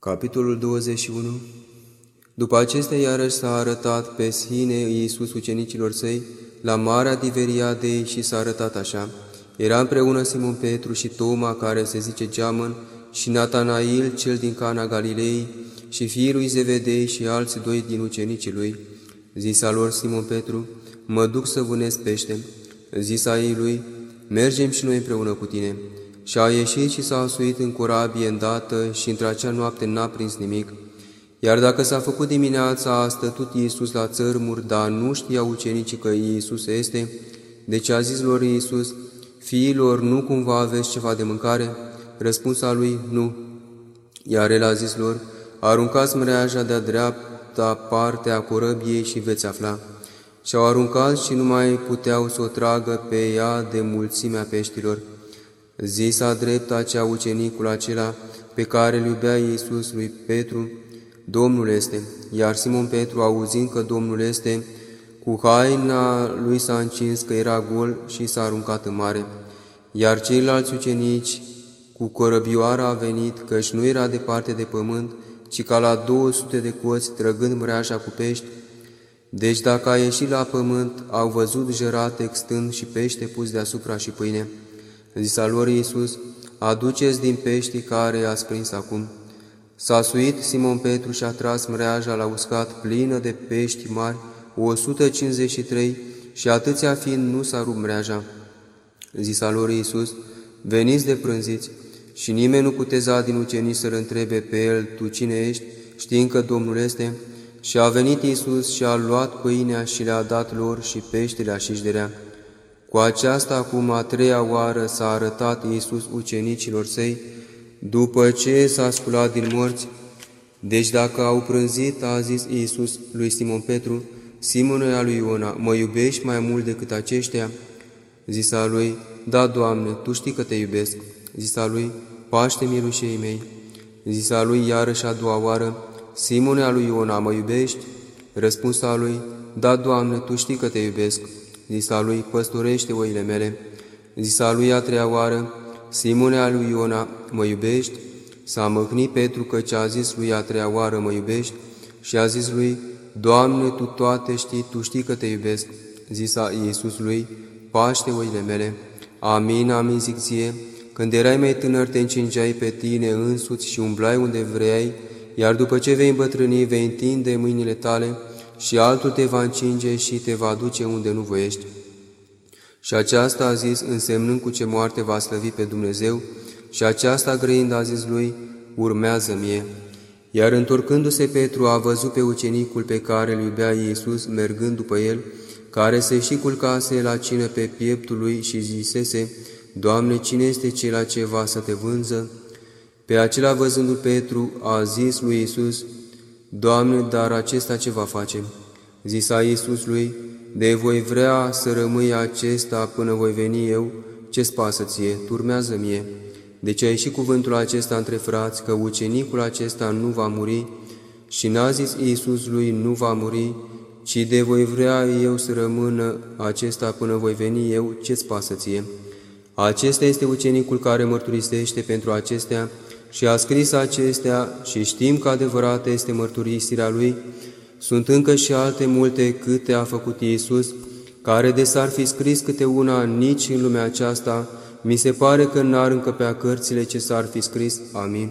Capitolul 21 După acestea iarăși s-a arătat pe sine Iisus ucenicilor săi la Marea Diveriadei și s-a arătat așa. Era împreună Simon Petru și Toma, care se zice Geamăn, și Natanail, cel din Cana Galilei, și fiul lui Zevedei și alți doi din ucenicii lui. Zisa lor Simon Petru, mă duc să vânesc pește. Zisa ei lui, mergem și noi împreună cu tine. Și a ieșit și s-a asuit în corabie îndată și într-acea noapte n-a prins nimic. Iar dacă s-a făcut dimineața, a stătut Iisus la țărmuri, dar nu știa ucenicii că Iisus este, deci a zis lor Iisus, Fiilor, nu cumva aveți ceva de mâncare? Răspunsa lui, nu. Iar el a zis lor, aruncați mreaja de-a dreapta parte a corăbiei și veți afla. Și-au aruncat și nu mai puteau să o tragă pe ea de mulțimea peștilor. Zisa drept acea ucenicul acela pe care îl iubea Iisus lui Petru, Domnul este. Iar Simon Petru, auzind că Domnul este, cu haina lui s-a încins că era gol și s-a aruncat în mare. Iar ceilalți ucenici, cu corăbioara a venit, căci nu era departe de pământ, ci ca la 200 de coți, trăgând mreaja cu pești. Deci dacă a ieșit la pământ, au văzut jărate stând și pește pus deasupra și pâine. Zisa lor Iisus, aduceți din peștii care i-ați prins acum. S-a suit Simon Petru și a tras mreaja la uscat plină de pești mari, 153, și atâția fiind nu s-a rupt mreaja. Zisa lor Iisus, veniți de prânziți, și nimeni nu puteza din ucenici să-L întrebe pe El, Tu cine ești, știind că Domnul este, și a venit Iisus și a luat pâinea și le-a dat lor și peștele așișderea. Cu aceasta acum a treia oară s-a arătat Iisus ucenicilor săi, după ce s-a sculat din morți. Deci dacă au prânzit, a zis Iisus lui Simon Petru, Simone a lui Iona, mă iubești mai mult decât aceștia? Zisa lui, da, Doamne, Tu știi că Te iubesc. Zisa lui, paște mirușei mei. Zisa lui iarăși a doua oară, Simone a lui Iona, mă iubești? Răspunsa lui, da, Doamne, Tu știi că Te iubesc. Zisa lui, păstorește oile mele. Zisa lui a treia oară, Simone a lui Iona, mă iubești? S-a măhnit Petru ce a zis lui a treia oară, mă iubești? Și a zis lui, Doamne, Tu toate știi, Tu știi că Te iubesc. Zisa Iisus lui, paște oile mele. Amin, amin, zic ție, când erai mai tânăr, te încingeai pe tine însuți și umblai unde vrei, iar după ce vei îmbătrâni, vei întinde mâinile tale și altul te va încinge și te va duce unde nu voiești. Și aceasta a zis, însemnând cu ce moarte va slăvi pe Dumnezeu, și aceasta grăind a zis lui, urmează mie. Iar întorcându-se Petru a văzut pe ucenicul pe care îl iubea Iisus mergând după el, care se și culcase la cină pe pieptul lui și zisese, Doamne, cine este cel ce va să te vânză? Pe acela văzându-l Petru a zis lui Iisus, Doamne, dar acesta ce va face? Zisa Iisus lui, de voi vrea să rămâi acesta până voi veni eu, ce-ți pasă ție, turmează mie. Deci a ieșit cuvântul acesta între frați, că ucenicul acesta nu va muri, și n-a zis Iisus lui, nu va muri, ci de voi vrea eu să rămână acesta până voi veni eu, ce-ți pasă ție? Acesta este ucenicul care mărturisește pentru acestea, și a scris acestea și știm că adevărată este mărturisirea Lui, sunt încă și alte multe câte a făcut Iisus, care de s-ar fi scris câte una nici în lumea aceasta, mi se pare că n-ar încăpea cărțile ce s-ar fi scris. Amin.